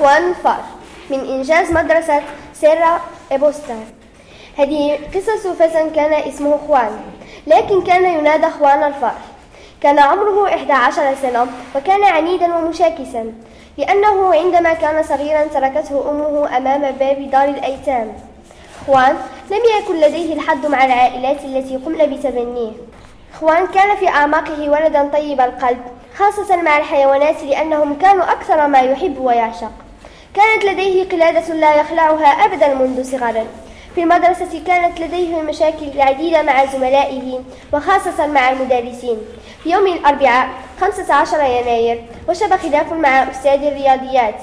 أخوان الفار من إنجاز مدرسة سيرا إبوستان. هذه قصة فتى كان اسمه خوان لكن كان ينادى خوان الفار كان عمره 11 سنة وكان عنيدا ومشاكسا لأنه عندما كان صغيرا تركته أمه أمام باب دار الأيتام. خوان لم يكن لديه الحد مع العائلات التي قمن بتبنيه. خوان كان في أعماقه ولدا طيب القلب خاصة مع الحيوانات لأنهم كانوا أكثر ما يحب ويعشق. كانت لديه قلادة لا يخلعها أبدا منذ صغره. في المدرسة كانت لديه مشاكل عديدة مع زملائه وخاصة مع المدرسين. في يوم الأربعاء 15 يناير وشب خلاف مع أستاذ الرياضيات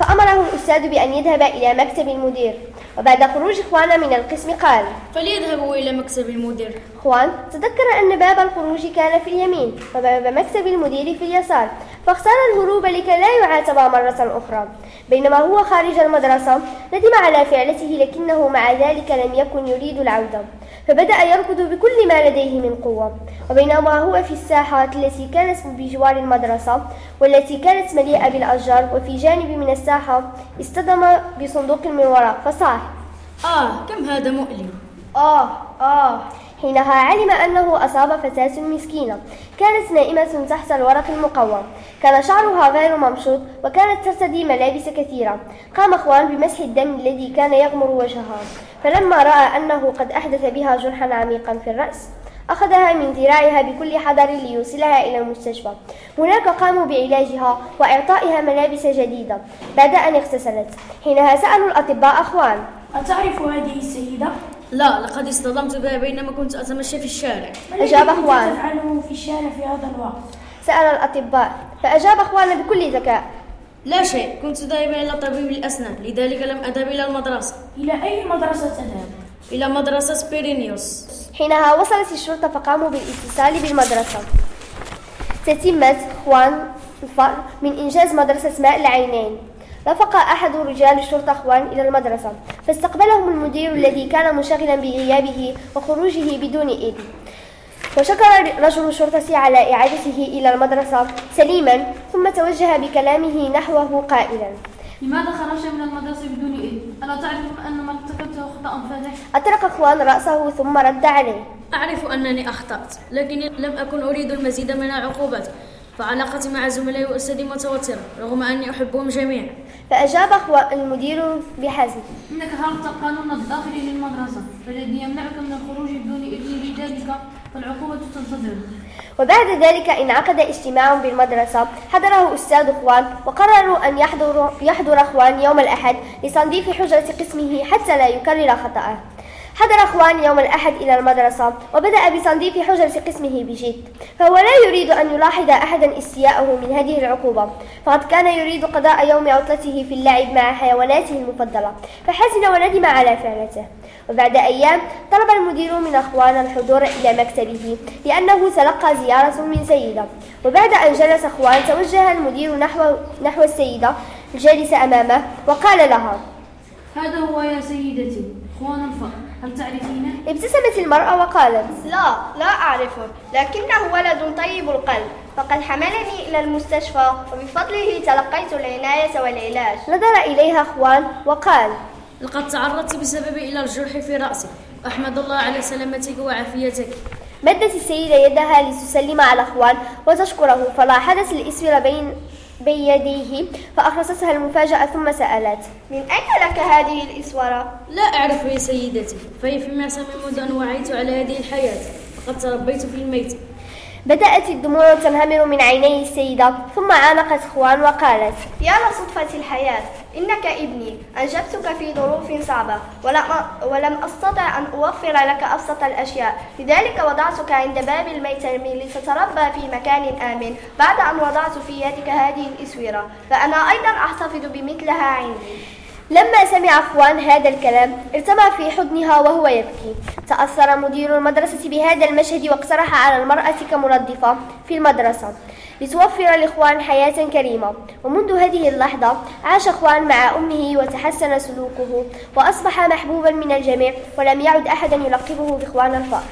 فأمره الأستاذ بأن يذهب إلى مكتب المدير. وبعد خروج إخوانا من القسم قال فليذهبوا إلى مكتب المدير. خوان تذكر أن باب الخروج كان في اليمين وباب مكتب المدير في اليسار فاختار الهروب لكي لا يعاتب مرة أخرى. بينما هو خارج المدرسة ندم على فعلته لكنه مع ذلك لم يكن يريد العودة. فبدأ يركض بكل ما لديه من قوة. وبينما هو في الساحات التي كانت بجوار المدرسة والتي كانت مليئة بالأشجار وفي جانب من الساحة اصطدم بصندوق من وراء. فصاح. آه كم هذا مؤلم؟ آه آه. حينها علم أنه أصاب فتاة مسكينة. كانت نائمة تحت الورق المقوم. كان شعرها غير ممشوط وكانت ترتدي ملابس كثيرة. قام أخوان بمسح الدم الذي كان يغمر وجهها. فلما رأى أنه قد أحدث بها جرحا عميقا في الرأس أخذها من ذراعها بكل حذر ليوصلها إلى المستشفى. هناك قاموا بعلاجها وإعطائها ملابس جديدة بعد أن اغتسلت. حينها سألوا الأطباء أخوان. أتعرف هذه السيدة؟ لا لقد اصطدمت بها بينما كنت أتمشى في الشارع. أجاب أخوان. تفعله في الشارع في هذا الوقت؟ سأل الأطباء. فأجاب أخوان بكل ذكاء. لا شيء كنت ذاهبا إلى طبيب الأسنان. لذلك لم أذهب إلى المدرسة. إلى أي مدرسة تذهب؟ إلى مدرسة بيرينيوس حينها وصلت الشرطة فقاموا بالاتصال بالمدرسة. تتمت خوان الفار من إنجاز مدرسة ماء العينين. رافق أحد رجال الشرطة أخوان إلى المدرسة فاستقبلهم المدير الذي كان منشغلا بغيابه وخروجه بدون إذن وشكر رجل الشرطة على إعادته إلى المدرسة سليما ثم توجه بكلامه نحوه قائلا لماذا خرجت من المدرسة بدون إذن؟ ألا تعرف أن ما ارتكبته خطأ فادح؟ أطرق أخوان رأسه ثم رد عليه أعرف أنني أخطأت لكني لم أكن أريد المزيد من العقوبات فعلاقتي مع زملائي وأستاذي متوترة رغم أني أحبهم جميعا فأجاب أخوان المدير بحزم. إنك خالفت القانون الداخلي للمدرسة فالذي يمنعك من الخروج بدون إذن لذلك فالعقوبة تنتظر. وبعد ذلك انعقد اجتماع بالمدرسة حضره أستاذ خوان وقرروا أن يحضر, يحضر خوان يوم الأحد لتنظيف حجرة قسمه حتى لا يكرر خطأه. حضر أخوان يوم الأحد إلى المدرسة وبدأ بتنظيف حجرة قسمه بجد. فهو لا يريد أن يلاحظ أحدا استياءه من هذه العقوبة. فقد كان يريد قضاء يوم عطلته في اللعب مع حيواناته المفضلة فحزن وندم على فعلته. وبعد أيام طلب المدير من أخوان الحضور إلى مكتبه لأنه تلقى زيارة من سيدة. وبعد أن جلس أخوان توجه المدير نحو, نحو السيدة الجالسة أمامه وقال لها هذا هو يا سيدتي. إخوان الفقر هل تعرفينه؟ ابتسمت المرأة وقالت لا لا أعرفه لكنه ولد طيب القلب فقد حملني إلى المستشفى وبفضله تلقيت العناية والعلاج. نظر إليها أخوان وقال لقد تعرضت بسبب إلى الجرح في رأسي أحمد الله على سلامتك وعافيتك. مدت السيدة يدها لتسلم على أخوان وتشكره فلاحظت الإسفر بين بيديه فأخرستها المفاجأة ثم سألت من أين لك هذه الإسورة؟ لا أعرف يا سيدتي فهي في معصم منذ أن وعيت على هذه الحياة فقد تربيت في الميت بدأت الدموع تنهمر من عيني السيدة ثم عانقت خوان وقالت يا لصدفة الحياة إنك ابني أنجبتك في ظروف صعبة ولم, ولم أستطع أن أوفر لك أبسط الأشياء لذلك وضعتك عند باب الميتم لتتربى في مكان آمن بعد أن وضعت في يدك هذه الإسورة فأنا أيضا أحتفظ بمثلها عندي. لما سمع أخوان هذا الكلام ارتمى في حضنها وهو يبكي. تأثر مدير المدرسة بهذا المشهد واقترح على المرأة كمنظفة في المدرسة لتوفر الإخوان حياة كريمة. ومنذ هذه اللحظة عاش أخوان مع أمه وتحسن سلوكه وأصبح محبوبا من الجميع ولم يعد أحدا يلقبه بإخوان الفقر.